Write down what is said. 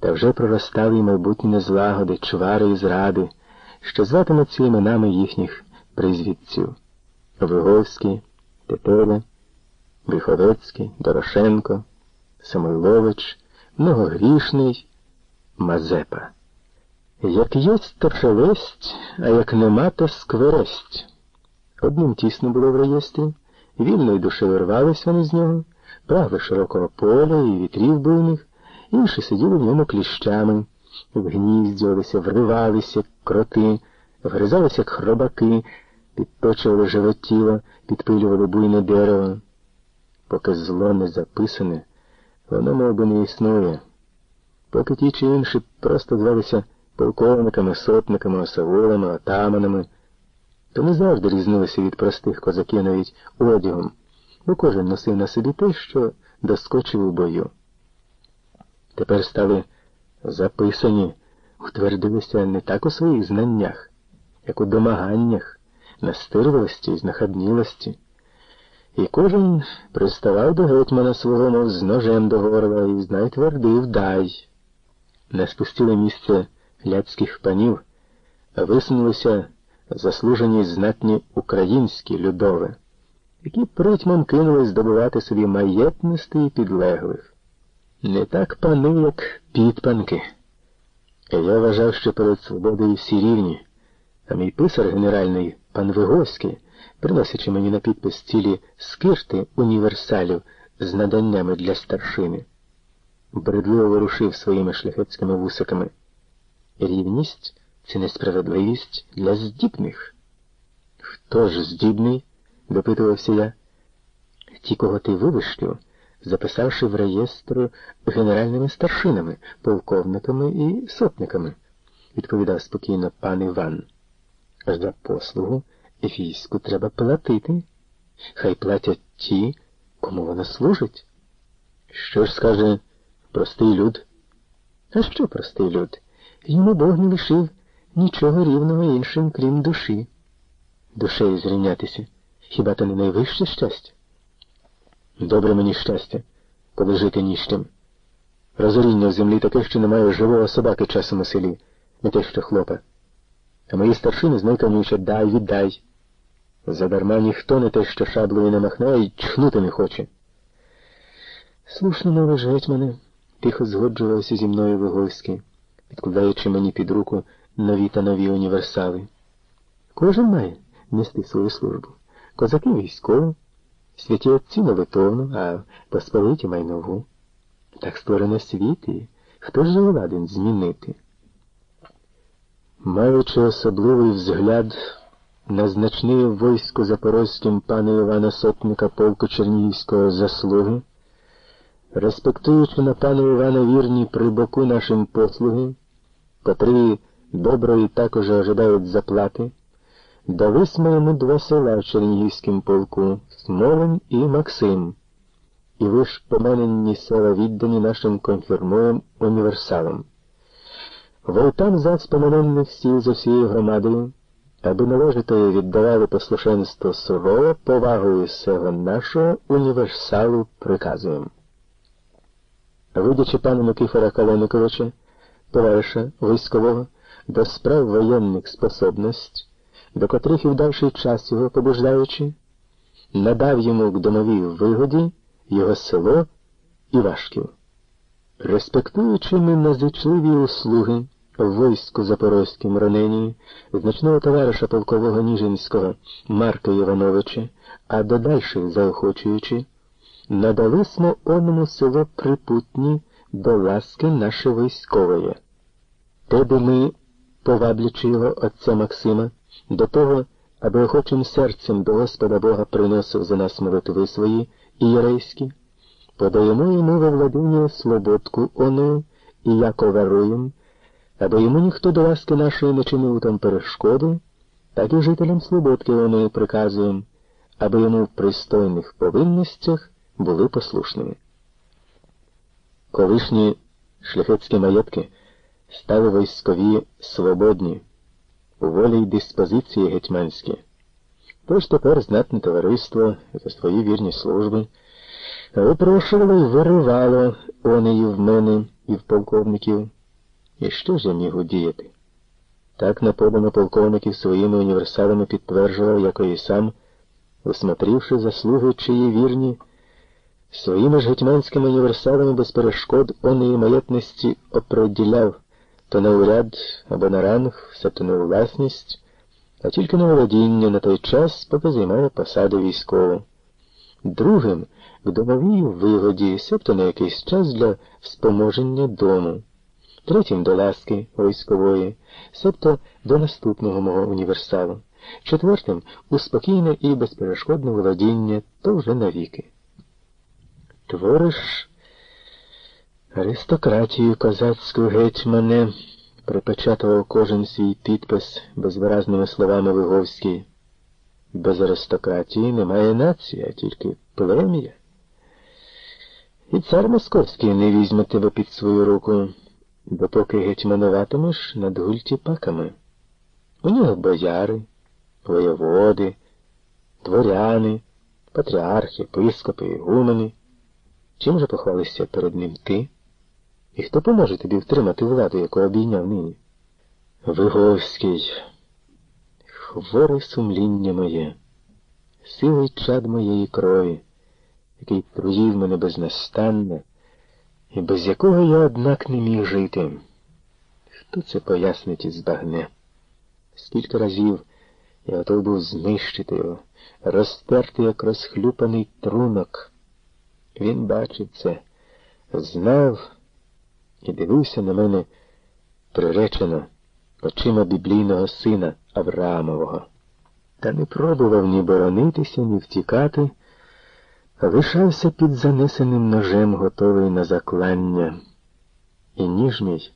та вже проростали й майбутні незлагоди, чвари і зради, що зватимуться іменами їхніх призвідців Виговський, Тетеря, Виходоцький, Дорошенко, Самойлович, Многогрішний, Мазепа. Як єсть, то шелесть, а як нема, то сквересть. Одним тісно було в реєстрі, вільної душі вирвались вони з нього, прагли широкого поля і вітрів буйних, інші сиділи в ньому кліщами, вгніздювалися, вривалися, як кроти, вгризалися, як хробаки, підточували животіло, підпилювали буйне дерево. Поки зло не записане, воно мов би, не існує. Поки ті чи інші просто звалися полковниками, сотниками, осавулами, отаманами, то не завжди різнилися від простих козаків навіть одягом, бо кожен носив на собі те, що доскочив у бою. Тепер стали записані, утвердилися не так у своїх знаннях, як у домаганнях, настирливості і знахабнілості. І кожен приставав до гетьмана свого, мов з ножем до горла, і знай твердив дай. Не спустили місце ляцьких панів, а висунулися заслужені знатні українські людови, які притьмом кинули здобувати собі маєтності і підлеглих. Не так пани, як підпанки. Я вважав, що перед свободою всі рівні, а мій писар генеральний пан Виговський, приносячи мені на підпис цілі скирти універсалів з наданнями для старшини, бредливо вирушив своїми шляхетськими вусиками. Рівність це несправедливість для здібних. Хто ж здібний? допитувався я. Ті, кого ти вивищив, записавши в реєстр генеральними старшинами, полковниками і сотниками, відповідав спокійно пан Іван. За послугу війську треба платити. Хай платять ті, кому вона служить. Що ж скаже простий люд? А що простий люд? Йому Бог не лишив нічого рівного іншим, крім душі. Душею зрівнятися. Хіба то не найвище щастя? Добре мені щастя, коли жити ніщим. Розоріння в землі таке, що немає живого собаки часом у селі, не те, що хлопа. А мої старшини знайканючать дай, віддай. Задарма ніхто не те, що шаблею не махне і чхнути не хоче. Слушно мовиш, гетьмане, тихо згоджувався зі мною Виговський, підкладаючи мені під руку нові та нові універсали. Кожен має нести свою службу. Козаки військові, святі отці молитовну, а посполиті майнову. Так створено світ і хто ж ладен змінити? Маючи особливий взгляд на значне войско запорозьким пана Івана Сотника полку Чернігівського заслуги, респектуючи на пана Івана вірні при боку нашим послуги, котрі доброї також ожидають заплати, дались ми йому два села в Чернігівському полку Смолин і Максим, і ви ж поменені села віддані нашим конфірмуєм універсалам. Волтан за спомененних сіл з усією громадою, аби належито віддавали послушенство сурово повагою всього нашого універсалу приказуємо. Видячи пана Микифора Калониковича, товариша військового, до справ воєнних способностей, до котрих і в давший час його побуждаючи, надав йому к домовій вигоді його село Івашків. Респектуючи ми назичливі услуги в війську Запорозьким ранені, значного товариша полкового Ніжинського Марка Івановича, а до дальших заохочуючи, надали смо оному село припутні до ласки наше військової. Тебе ми, поваблячи його отця Максима, до того, аби охочим серцем до Господа Бога приносив за нас молитви свої ієрейські, подаємо йому во владіння слободку ону і яко веруєм, аби йому ніхто до ласки нашої не чинив там перешкоди, так і жителям слободки оної приказуємо, аби йому в пристойних повинностях були послушними. Колишні шляхетські маєтки стали військові свободні, волі й диспозиції гетьманські. Тож тепер знатне товариство за свої вірні служби випрошувало й виривало онеї в мене і в полковників. І що ж я міг удіяти? Так наподано полковників своїми універсалами підтверджував, як і сам, усмотрівши заслуги, чиї вірні, своїми ж гетьманськими універсалами без перешкод оної маєтності оприділяв то на уряд або на ранг, себто у власність, а тільки на володіння на той час, поки займає посаду військову. Другим в домовій вигоді, себто на якийсь час для вспоможення дому третім до ласки військової, себто до наступного мого універсалу, четвертим у спокійне і безперешкодне володіння, то вже навіки. Твориш аристократію козацьку гетьмане, припечатував кожен свій підпис безвиразними словами Виговський. Без аристократії немає нації, а тільки плем'я. І цар московський не візьме тебе під свою руку допоки гетьмануватимеш над гультіпаками. У нього бояри, воєводи, дворяни, патріархи, пископи, ігумени. Чим же похвалишся перед ним ти? І хто поможе тобі втримати владу, яку обійняв нині? Виговський, хворе сумління моє, сивий чад моєї крові, який труїв мене безнастанно, і без якого я, однак, не міг жити. Хто це пояснить і збагне? Скільки разів я готов був знищити його, розтерти, як розхлюпаний трунок. Він бачив це, знав і дивився на мене приречено очима біблійного сина Авраамового. Та не пробував ні боронитися, ні втікати лишався під занесеним ножем, готовий на заклання, і ніж мій